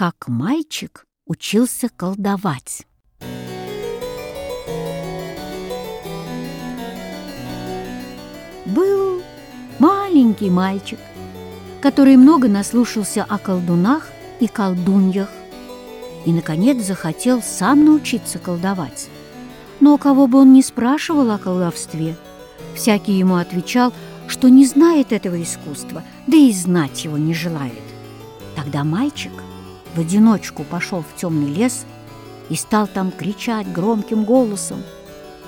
как мальчик учился колдовать. Был маленький мальчик, который много наслушался о колдунах и колдуньях и, наконец, захотел сам научиться колдовать. Но кого бы он ни спрашивал о колдовстве, всякий ему отвечал, что не знает этого искусства, да и знать его не желает. Тогда мальчик в одиночку пошел в темный лес и стал там кричать громким голосом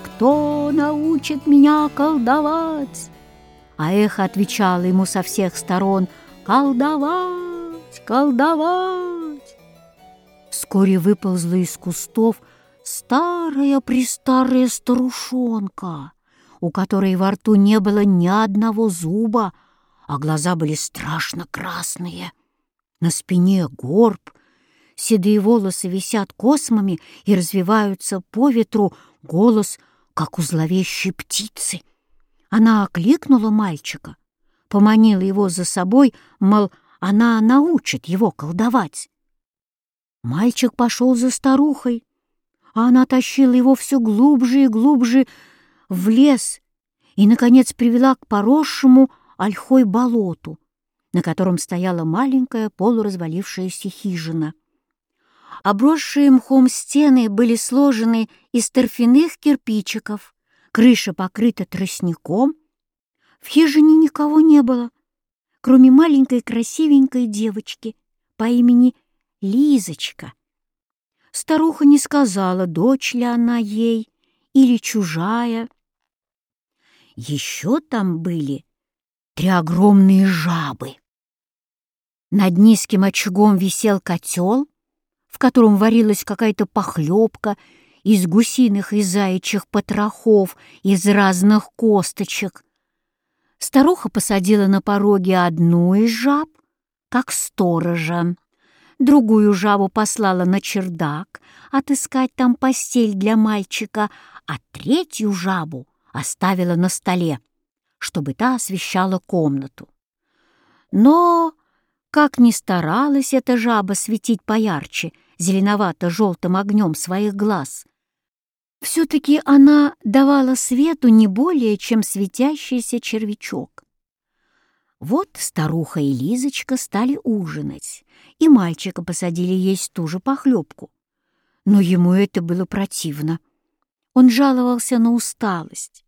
«Кто научит меня колдовать?» А эхо отвечало ему со всех сторон «Колдовать! Колдовать!» Вскоре выползла из кустов старая-престарая старушонка, у которой во рту не было ни одного зуба, а глаза были страшно красные. На спине горб, седые волосы висят космами и развиваются по ветру, голос, как у зловещей птицы. Она окликнула мальчика, поманила его за собой, мол, она научит его колдовать. Мальчик пошел за старухой, а она тащила его все глубже и глубже в лес и, наконец, привела к поросшему ольхой болоту, на котором стояла маленькая полуразвалившаяся хижина. Обросшие мхом стены были сложены из торфяных кирпичиков, крыша покрыта тростником. В хижине никого не было, кроме маленькой красивенькой девочки по имени Лизочка. Старуха не сказала, дочь ли она ей или чужая. Еще там были три огромные жабы. Над низким очагом висел котел, в котором варилась какая-то похлебка из гусиных и заячьих потрохов, из разных косточек. Старуха посадила на пороге одну из жаб, как сторожа. Другую жабу послала на чердак отыскать там постель для мальчика, а третью жабу оставила на столе, чтобы та освещала комнату. Но, как ни старалась эта жаба светить поярче зеленовато-желтым огнем своих глаз, все-таки она давала свету не более, чем светящийся червячок. Вот старуха и Лизочка стали ужинать, и мальчика посадили есть ту же похлебку. Но ему это было противно. Он жаловался на усталость.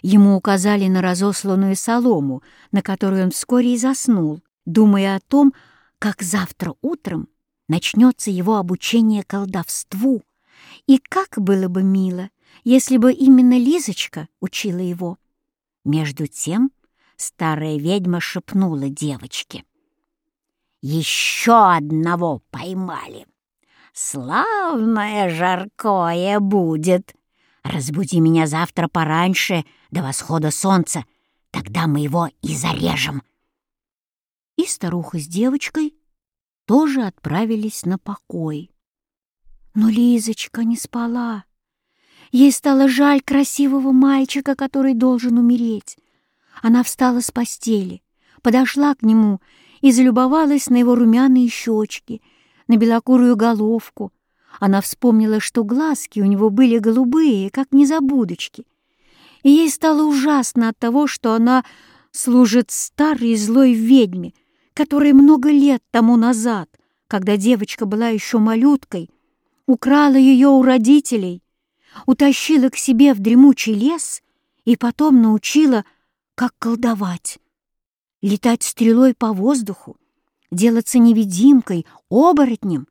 Ему указали на разосланную солому, на которой он вскоре и заснул, думая о том, как завтра утром начнется его обучение колдовству, и как было бы мило, если бы именно Лизочка учила его. Между тем старая ведьма шепнула девочке. «Еще одного поймали! Славное жаркое будет! Разбуди меня завтра пораньше, до восхода солнца, тогда мы его и зарежем!» И старуха с девочкой тоже отправились на покой. Но Лизочка не спала. Ей стало жаль красивого мальчика, который должен умереть. Она встала с постели, подошла к нему и залюбовалась на его румяные щечки, на белокурую головку. Она вспомнила, что глазки у него были голубые, как незабудочки. И ей стало ужасно от того, что она служит старой злой ведьме, которая много лет тому назад, когда девочка была еще малюткой, украла ее у родителей, утащила к себе в дремучий лес и потом научила, как колдовать, летать стрелой по воздуху, делаться невидимкой, оборотнем.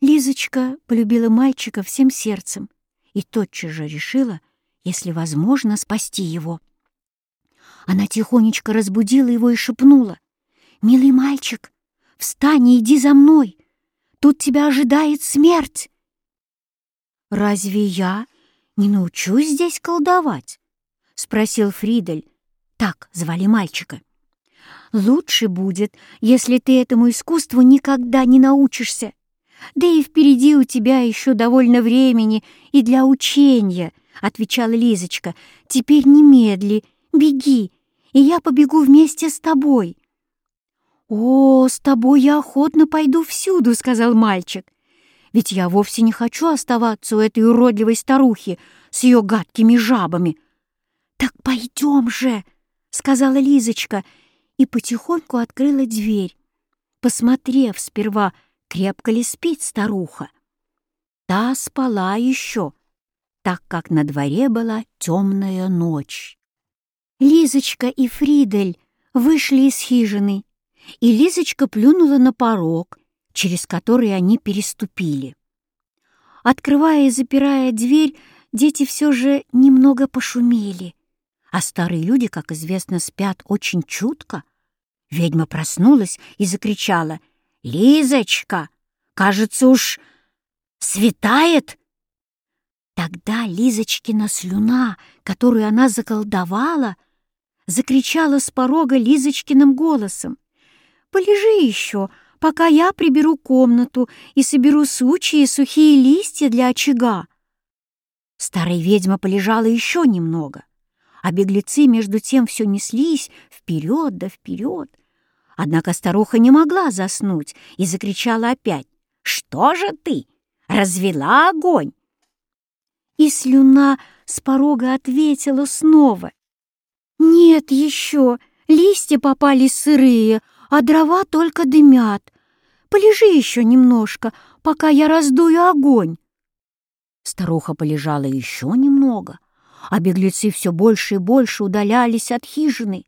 Лизочка полюбила мальчика всем сердцем и тотчас же решила, если возможно, спасти его. Она тихонечко разбудила его и шепнула, «Милый мальчик, встань и иди за мной!» Тут тебя ожидает смерть!» «Разве я не научусь здесь колдовать?» — спросил Фридель. Так звали мальчика. «Лучше будет, если ты этому искусству никогда не научишься. Да и впереди у тебя еще довольно времени и для учения», — отвечала Лизочка. «Теперь немедли, беги, и я побегу вместе с тобой». «О, с тобой я охотно пойду всюду», — сказал мальчик. «Ведь я вовсе не хочу оставаться у этой уродливой старухи с ее гадкими жабами». «Так пойдем же», — сказала Лизочка и потихоньку открыла дверь, посмотрев сперва, крепко ли спит старуха. Та спала еще, так как на дворе была темная ночь. Лизочка и Фридель вышли из хижины, и Лизочка плюнула на порог, через который они переступили. Открывая и запирая дверь, дети все же немного пошумели, а старые люди, как известно, спят очень чутко. Ведьма проснулась и закричала «Лизочка, кажется уж светает!» Тогда Лизочкина слюна, которую она заколдовала, — закричала с порога Лизочкиным голосом. «Полежи еще, пока я приберу комнату и соберу сучьи и сухие листья для очага». Старая ведьма полежала еще немного, а беглецы между тем все неслись вперед да вперед. Однако старуха не могла заснуть и закричала опять. «Что же ты? Развела огонь!» И слюна с порога ответила снова. «Нет еще, листья попали сырые, а дрова только дымят. Полежи еще немножко, пока я раздую огонь». Старуха полежала еще немного, а беглецы все больше и больше удалялись от хижины.